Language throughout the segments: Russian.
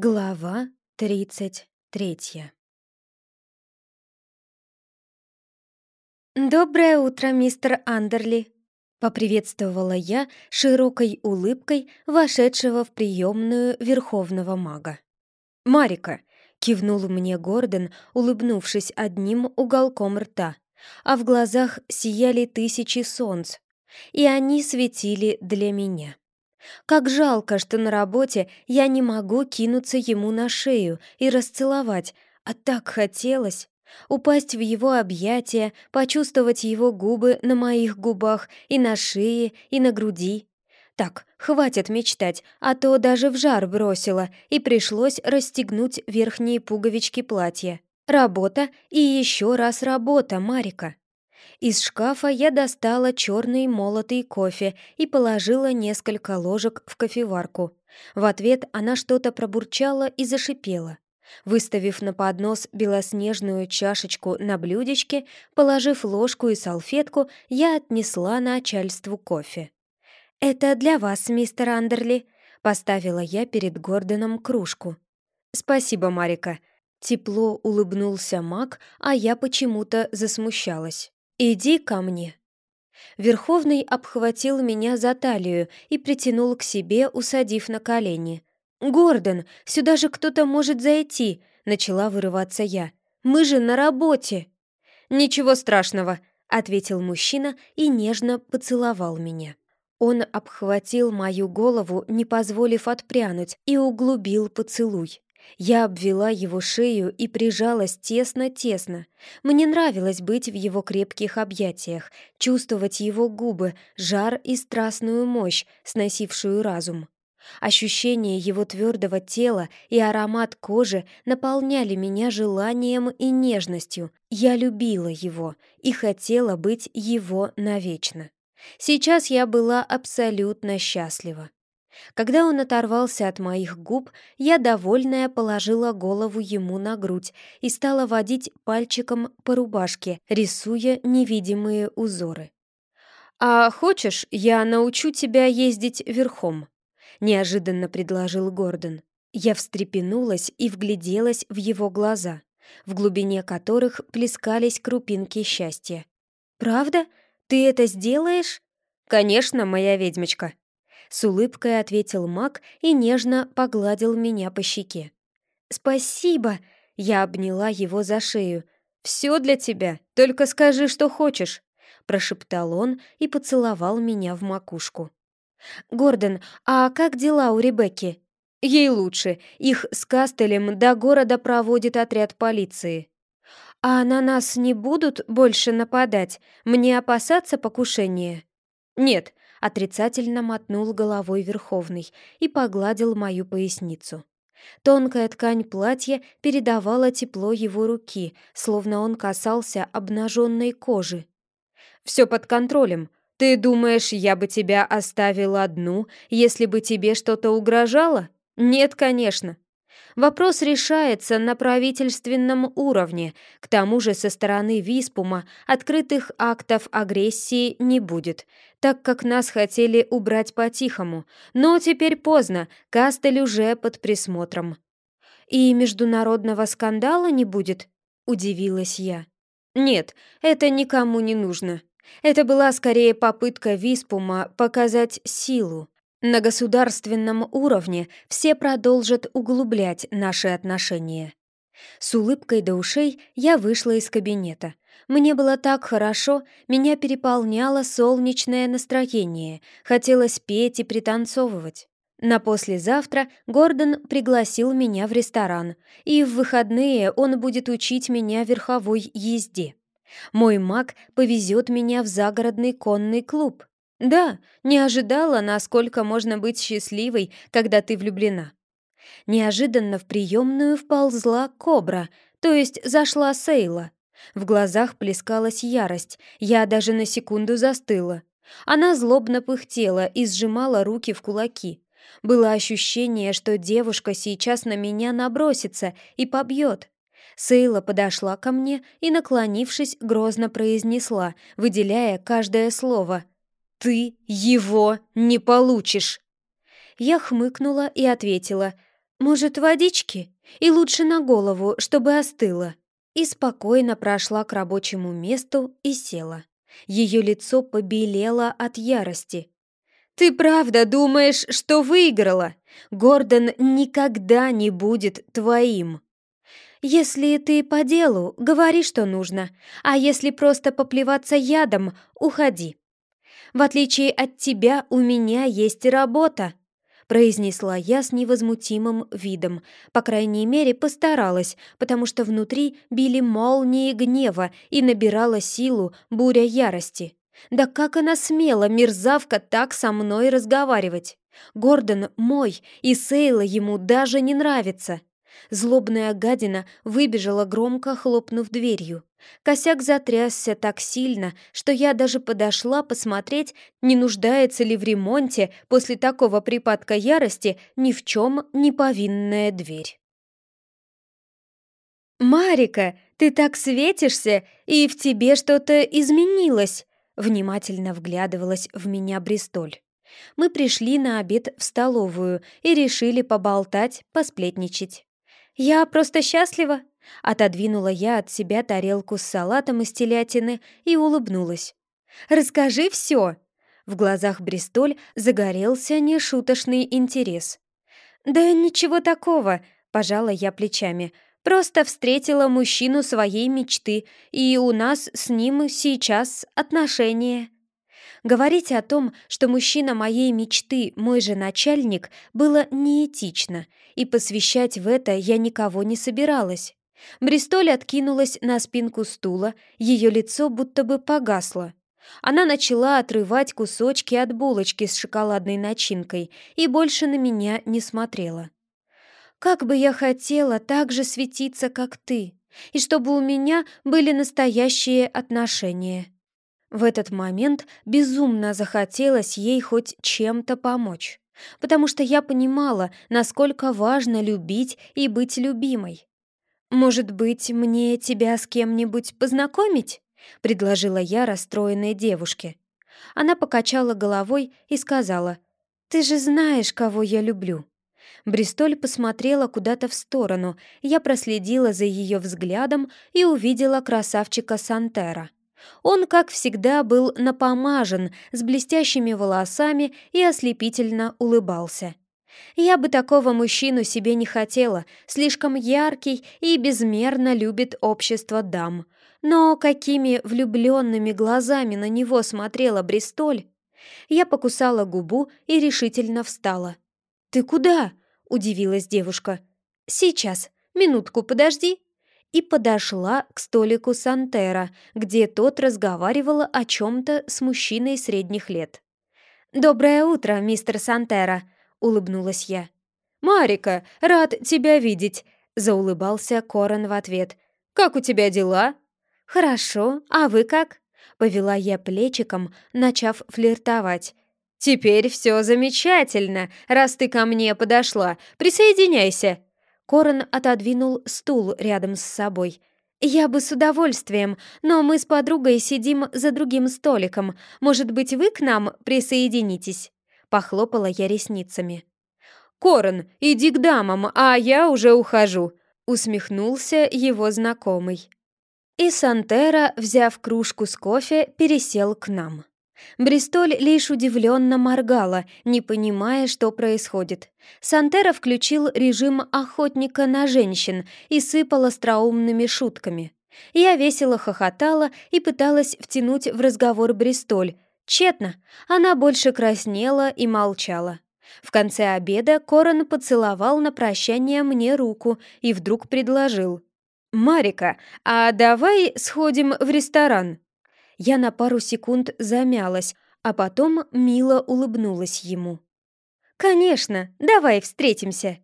Глава тридцать третья «Доброе утро, мистер Андерли!» — поприветствовала я широкой улыбкой вошедшего в приемную верховного мага. «Марика!» — кивнул мне Гордон, улыбнувшись одним уголком рта, а в глазах сияли тысячи солнц, и они светили для меня. Как жалко, что на работе я не могу кинуться ему на шею и расцеловать, а так хотелось упасть в его объятия, почувствовать его губы на моих губах и на шее, и на груди. Так, хватит мечтать, а то даже в жар бросила, и пришлось расстегнуть верхние пуговички платья. Работа и еще раз работа, Марика. Из шкафа я достала черный молотый кофе и положила несколько ложек в кофеварку. В ответ она что-то пробурчала и зашипела. Выставив на поднос белоснежную чашечку на блюдечке, положив ложку и салфетку, я отнесла начальству кофе. «Это для вас, мистер Андерли», — поставила я перед Гордоном кружку. «Спасибо, Марика». Тепло улыбнулся Мак, а я почему-то засмущалась. «Иди ко мне». Верховный обхватил меня за талию и притянул к себе, усадив на колени. «Гордон, сюда же кто-то может зайти», — начала вырываться я. «Мы же на работе». «Ничего страшного», — ответил мужчина и нежно поцеловал меня. Он обхватил мою голову, не позволив отпрянуть, и углубил поцелуй. Я обвела его шею и прижалась тесно-тесно. Мне нравилось быть в его крепких объятиях, чувствовать его губы, жар и страстную мощь, сносившую разум. Ощущение его твердого тела и аромат кожи наполняли меня желанием и нежностью. Я любила его и хотела быть его навечно. Сейчас я была абсолютно счастлива. Когда он оторвался от моих губ, я, довольная, положила голову ему на грудь и стала водить пальчиком по рубашке, рисуя невидимые узоры. «А хочешь, я научу тебя ездить верхом?» — неожиданно предложил Гордон. Я встрепенулась и вгляделась в его глаза, в глубине которых плескались крупинки счастья. «Правда? Ты это сделаешь?» «Конечно, моя ведьмочка», с улыбкой ответил маг и нежно погладил меня по щеке. «Спасибо!» — я обняла его за шею. «Все для тебя, только скажи, что хочешь!» — прошептал он и поцеловал меня в макушку. «Гордон, а как дела у Ребекки?» «Ей лучше. Их с Кастелем до города проводит отряд полиции». «А на нас не будут больше нападать? Мне опасаться покушения?» «Нет, Отрицательно мотнул головой Верховный и погладил мою поясницу. Тонкая ткань платья передавала тепло его руки, словно он касался обнаженной кожи. «Все под контролем. Ты думаешь, я бы тебя оставила одну, если бы тебе что-то угрожало? Нет, конечно. Вопрос решается на правительственном уровне. К тому же со стороны Виспума открытых актов агрессии не будет, так как нас хотели убрать по-тихому. Но теперь поздно, Кастель уже под присмотром. «И международного скандала не будет?» — удивилась я. «Нет, это никому не нужно. Это была скорее попытка Виспума показать силу. На государственном уровне все продолжат углублять наши отношения. С улыбкой до ушей я вышла из кабинета. Мне было так хорошо, меня переполняло солнечное настроение, хотелось петь и пританцовывать. На послезавтра Гордон пригласил меня в ресторан, и в выходные он будет учить меня верховой езде. Мой маг повезет меня в загородный конный клуб. Да, не ожидала, насколько можно быть счастливой, когда ты влюблена. Неожиданно в приемную вползла кобра, то есть зашла Сейла. В глазах плескалась ярость, я даже на секунду застыла. Она злобно пыхтела и сжимала руки в кулаки. Было ощущение, что девушка сейчас на меня набросится и побьет. Сейла подошла ко мне и, наклонившись, грозно произнесла, выделяя каждое слово — «Ты его не получишь!» Я хмыкнула и ответила. «Может, водички? И лучше на голову, чтобы остыло». И спокойно прошла к рабочему месту и села. Ее лицо побелело от ярости. «Ты правда думаешь, что выиграла? Гордон никогда не будет твоим!» «Если ты по делу, говори, что нужно, а если просто поплеваться ядом, уходи. В отличие от тебя, у меня есть работа», произнесла я с невозмутимым видом. По крайней мере, постаралась, потому что внутри били молнии гнева и набирала силу буря ярости. Да как она смела, мерзавка, так со мной разговаривать? Гордон мой, и Сейла ему даже не нравится. Злобная гадина выбежала, громко хлопнув дверью. Косяк затрясся так сильно, что я даже подошла посмотреть, не нуждается ли в ремонте после такого припадка ярости ни в чем не повинная дверь. «Марика, ты так светишься, и в тебе что-то изменилось!» Внимательно вглядывалась в меня Бристоль. Мы пришли на обед в столовую и решили поболтать, посплетничать. «Я просто счастлива!» Отодвинула я от себя тарелку с салатом из телятины и улыбнулась. «Расскажи все!» В глазах Бристоль загорелся нешуточный интерес. «Да ничего такого», — пожала я плечами. «Просто встретила мужчину своей мечты, и у нас с ним сейчас отношения». Говорить о том, что мужчина моей мечты мой же начальник, было неэтично, и посвящать в это я никого не собиралась. Бристоль откинулась на спинку стула, ее лицо будто бы погасло. Она начала отрывать кусочки от булочки с шоколадной начинкой и больше на меня не смотрела. «Как бы я хотела так же светиться, как ты, и чтобы у меня были настоящие отношения». В этот момент безумно захотелось ей хоть чем-то помочь, потому что я понимала, насколько важно любить и быть любимой. «Может быть, мне тебя с кем-нибудь познакомить?» — предложила я расстроенной девушке. Она покачала головой и сказала, «Ты же знаешь, кого я люблю». Бристоль посмотрела куда-то в сторону, я проследила за ее взглядом и увидела красавчика Сантера. Он, как всегда, был напомажен, с блестящими волосами и ослепительно улыбался. Я бы такого мужчину себе не хотела, слишком яркий и безмерно любит общество дам. Но какими влюбленными глазами на него смотрела Бристоль! Я покусала губу и решительно встала. «Ты куда?» — удивилась девушка. «Сейчас, минутку подожди», и подошла к столику Сантера, где тот разговаривал о чем-то с мужчиной средних лет. «Доброе утро, мистер Сантера», — улыбнулась я. «Марика, рад тебя видеть», — заулыбался Корон в ответ. «Как у тебя дела?» «Хорошо, а вы как?» — повела я плечиком, начав флиртовать. «Теперь все замечательно, раз ты ко мне подошла. Присоединяйся!» Корон отодвинул стул рядом с собой. «Я бы с удовольствием, но мы с подругой сидим за другим столиком. Может быть, вы к нам присоединитесь?» Похлопала я ресницами. «Корон, иди к дамам, а я уже ухожу», усмехнулся его знакомый. И Сантера, взяв кружку с кофе, пересел к нам. Бристоль лишь удивленно моргала, не понимая, что происходит. Сантера включил режим охотника на женщин и сыпал остроумными шутками. Я весело хохотала и пыталась втянуть в разговор Бристоль. Тщетно, она больше краснела и молчала. В конце обеда Корон поцеловал на прощание мне руку и вдруг предложил. «Марика, а давай сходим в ресторан?» Я на пару секунд замялась, а потом мило улыбнулась ему. «Конечно, давай встретимся!»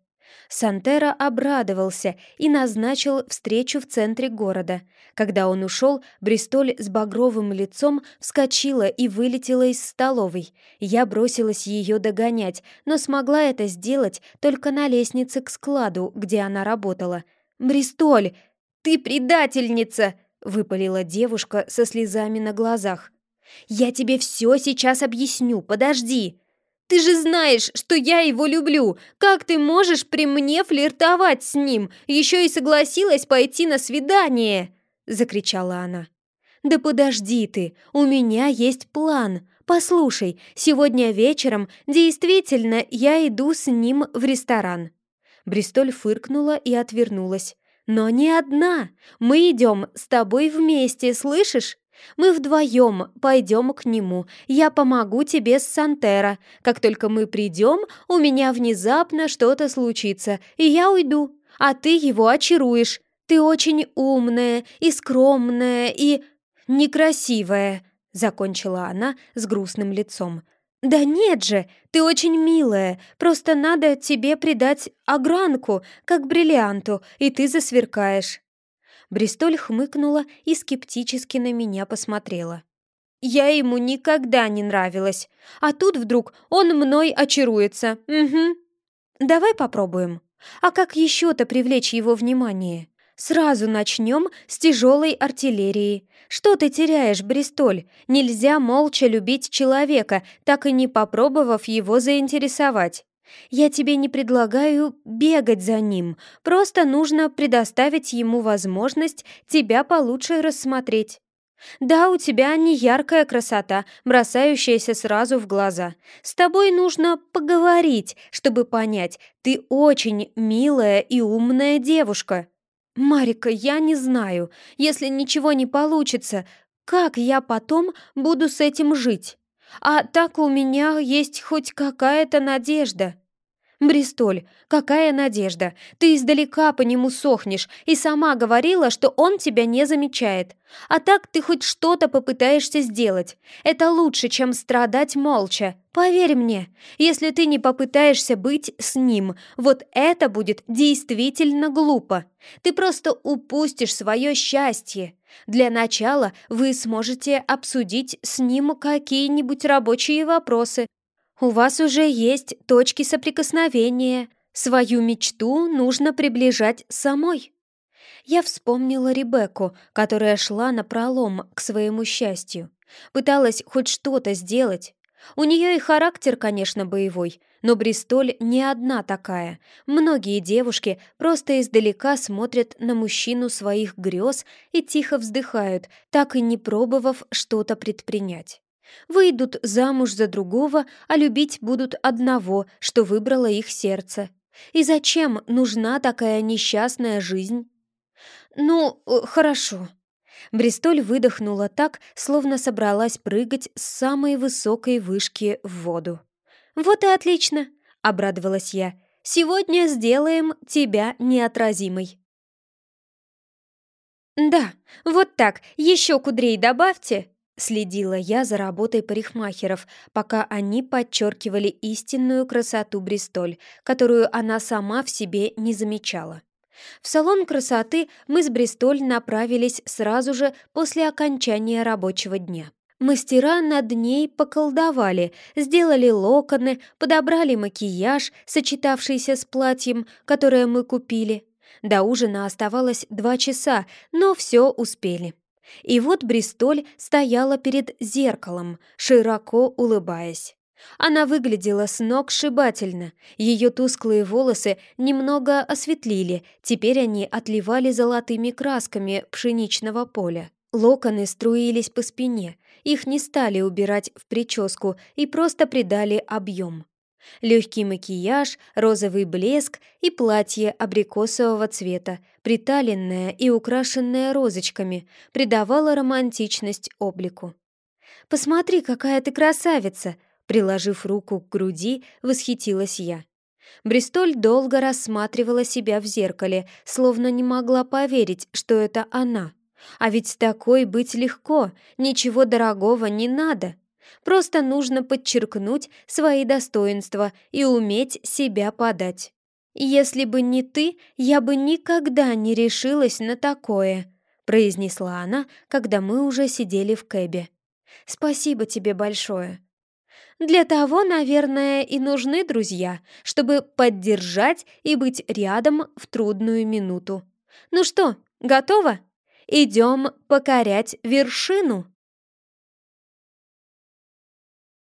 Сантера обрадовался и назначил встречу в центре города. Когда он ушел, Бристоль с багровым лицом вскочила и вылетела из столовой. Я бросилась ее догонять, но смогла это сделать только на лестнице к складу, где она работала. «Бристоль, ты предательница!» Выпалила девушка со слезами на глазах. «Я тебе все сейчас объясню, подожди!» Ты же знаешь, что я его люблю. Как ты можешь при мне флиртовать с ним? Еще и согласилась пойти на свидание!» — закричала она. «Да подожди ты, у меня есть план. Послушай, сегодня вечером действительно я иду с ним в ресторан». Бристоль фыркнула и отвернулась. «Но не одна. Мы идем с тобой вместе, слышишь? Мы вдвоем пойдем к нему. Я помогу тебе с Сантера. Как только мы придем, у меня внезапно что-то случится, и я уйду. А ты его очаруешь. Ты очень умная и скромная и некрасивая», — закончила она с грустным лицом. «Да нет же, ты очень милая, просто надо тебе придать огранку, как бриллианту, и ты засверкаешь». Бристоль хмыкнула и скептически на меня посмотрела. «Я ему никогда не нравилась, а тут вдруг он мной очаруется. Угу. Давай попробуем. А как еще-то привлечь его внимание? Сразу начнем с тяжелой артиллерии. Что ты теряешь, Бристоль? Нельзя молча любить человека, так и не попробовав его заинтересовать. Я тебе не предлагаю бегать за ним, просто нужно предоставить ему возможность тебя получше рассмотреть. Да, у тебя не яркая красота, бросающаяся сразу в глаза. С тобой нужно поговорить, чтобы понять, ты очень милая и умная девушка. Марика, я не знаю, если ничего не получится, как я потом буду с этим жить? А так у меня есть хоть какая-то надежда. Бристоль, какая надежда? Ты издалека по нему сохнешь и сама говорила, что он тебя не замечает. А так ты хоть что-то попытаешься сделать. Это лучше, чем страдать молча. Поверь мне, если ты не попытаешься быть с ним, вот это будет действительно глупо. Ты просто упустишь свое счастье. Для начала вы сможете обсудить с ним какие-нибудь рабочие вопросы, у вас уже есть точки соприкосновения. Свою мечту нужно приближать самой. Я вспомнила Ребекку, которая шла на пролом к своему счастью. Пыталась хоть что-то сделать. У нее и характер, конечно, боевой, но Бристоль не одна такая. Многие девушки просто издалека смотрят на мужчину своих грез и тихо вздыхают, так и не пробовав что-то предпринять. Выйдут замуж за другого, а любить будут одного, что выбрало их сердце. И зачем нужна такая несчастная жизнь? Ну, э, хорошо. Бристоль выдохнула так, словно собралась прыгать с самой высокой вышки в воду. «Вот и отлично!» — обрадовалась я. «Сегодня сделаем тебя неотразимой». «Да, вот так, еще кудрей добавьте!» Следила я за работой парикмахеров, пока они подчеркивали истинную красоту Бристоль, которую она сама в себе не замечала. В салон красоты мы с Бристоль направились сразу же после окончания рабочего дня. Мастера над ней поколдовали, сделали локоны, подобрали макияж, сочетавшийся с платьем, которое мы купили. До ужина оставалось два часа, но все успели. И вот Бристоль стояла перед зеркалом, широко улыбаясь. Она выглядела с ног сшибательно. Ее тусклые волосы немного осветлили, теперь они отливали золотыми красками пшеничного поля. Локоны струились по спине, их не стали убирать в прическу и просто придали объем. Легкий макияж, розовый блеск и платье абрикосового цвета, приталенное и украшенное розочками, придавало романтичность облику. «Посмотри, какая ты красавица!» Приложив руку к груди, восхитилась я. Бристоль долго рассматривала себя в зеркале, словно не могла поверить, что это она. А ведь такой быть легко, ничего дорогого не надо. Просто нужно подчеркнуть свои достоинства и уметь себя подать. «Если бы не ты, я бы никогда не решилась на такое», произнесла она, когда мы уже сидели в кэбе. «Спасибо тебе большое». Для того, наверное, и нужны друзья, чтобы поддержать и быть рядом в трудную минуту. Ну что, готово? Идем покорять вершину.